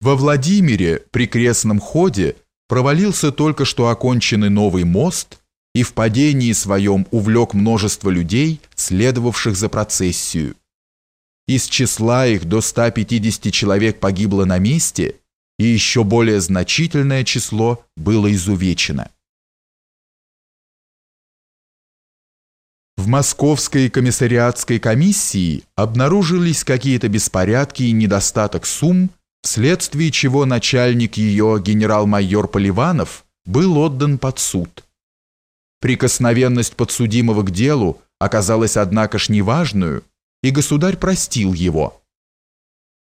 Во Владимире при крестном ходе провалился только что оконченный новый мост и в падении своем увлек множество людей, следовавших за процессию. Из числа их до 150 человек погибло на месте, и еще более значительное число было изувечено. В Московской комиссариатской комиссии обнаружились какие-то беспорядки и недостаток сумм, вследствие чего начальник ее генерал-майор Поливанов был отдан под суд. Прикосновенность подсудимого к делу оказалась, однако ж, неважную, и государь простил его.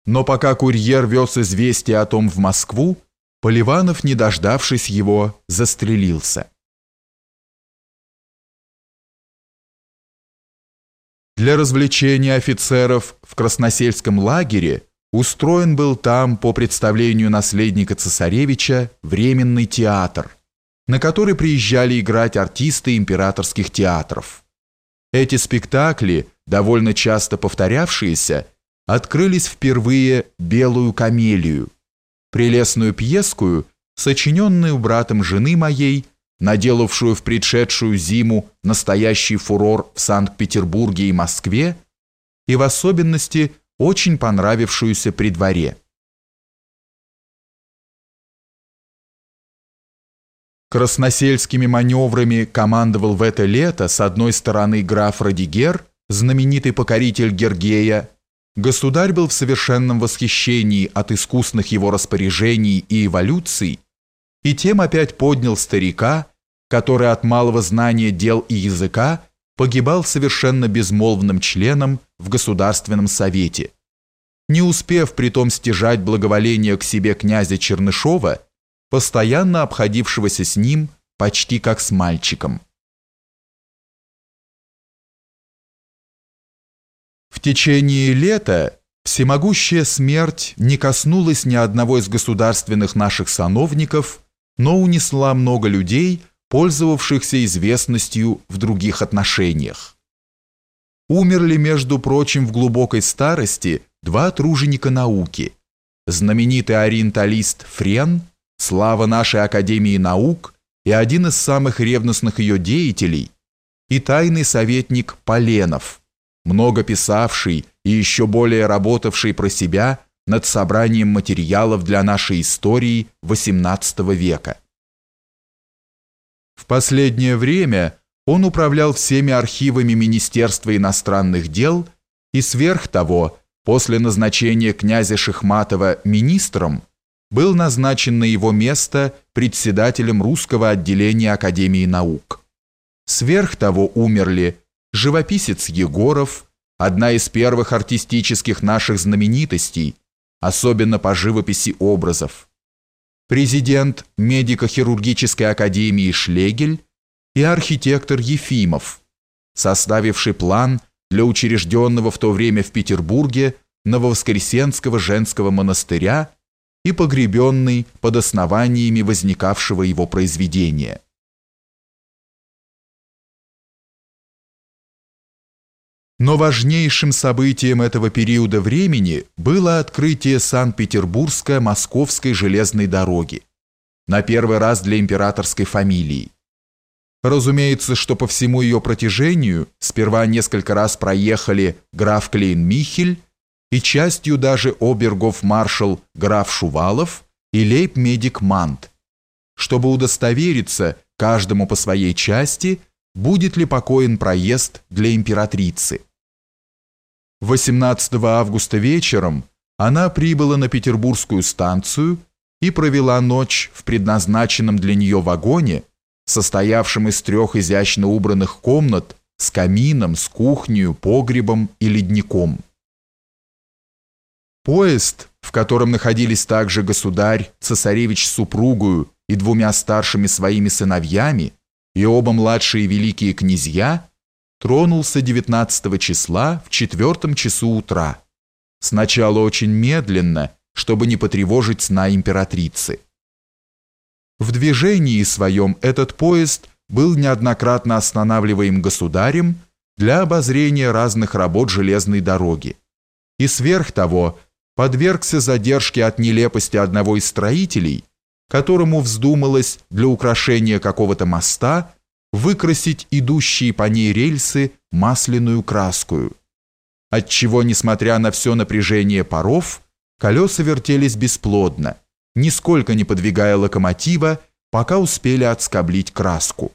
Но пока курьер вез известие о том в Москву, Поливанов, не дождавшись его, застрелился. Для развлечения офицеров в Красносельском лагере устроен был там по представлению наследника цесаревича временный театр, на который приезжали играть артисты императорских театров. Эти спектакли, довольно часто повторявшиеся, открылись впервые «Белую камелию», прелестную пьескую, сочиненную братом жены моей, наделавшую в предшедшую зиму настоящий фурор в Санкт-Петербурге и Москве, и в особенности – очень понравившуюся при дворе. Красносельскими маневрами командовал в это лето с одной стороны граф Радигер, знаменитый покоритель Гергея, государь был в совершенном восхищении от искусных его распоряжений и эволюций, и тем опять поднял старика, который от малого знания дел и языка погибал совершенно безмолвным членом в Государственном Совете. Не успев притом стяжать благоволение к себе князя Чернышова, постоянно обходившегося с ним почти как с мальчиком. В течение лета всемогущая смерть не коснулась ни одного из государственных наших сановников, но унесла много людей – пользовавшихся известностью в других отношениях. Умерли, между прочим, в глубокой старости два труженика науки. Знаменитый ориенталист Френ, слава нашей Академии наук и один из самых ревностных ее деятелей, и тайный советник Поленов, много писавший и еще более работавший про себя над собранием материалов для нашей истории XVIII века. В последнее время он управлял всеми архивами Министерства иностранных дел и сверх того, после назначения князя Шихматова министром, был назначен на его место председателем русского отделения Академии наук. Сверх того умерли живописец Егоров, одна из первых артистических наших знаменитостей, особенно по живописи образов, президент медико-хирургической академии Шлегель и архитектор Ефимов, составивший план для учрежденного в то время в Петербурге Нововоскресенского женского монастыря и погребенный под основаниями возникавшего его произведения. Но важнейшим событием этого периода времени было открытие Санкт-Петербургско-Московской железной дороги, на первый раз для императорской фамилии. Разумеется, что по всему ее протяжению сперва несколько раз проехали граф Клейн-Михель и частью даже обергов-маршал граф Шувалов и лейб-медик Мант, чтобы удостовериться каждому по своей части – будет ли покоен проезд для императрицы. 18 августа вечером она прибыла на петербургскую станцию и провела ночь в предназначенном для нее вагоне, состоявшем из трех изящно убранных комнат с камином, с кухней, погребом и ледником. Поезд, в котором находились также государь, цесаревич с супругою и двумя старшими своими сыновьями, и оба младшие великие князья, тронулся 19 числа в четвертом часу утра. Сначала очень медленно, чтобы не потревожить сна императрицы. В движении своем этот поезд был неоднократно останавливаем государем для обозрения разных работ железной дороги. И сверх того, подвергся задержке от нелепости одного из строителей, которому вздумалось для украшения какого-то моста выкрасить идущие по ней рельсы масляную краскую, отчего, несмотря на все напряжение паров, колеса вертелись бесплодно, нисколько не подвигая локомотива, пока успели отскоблить краску.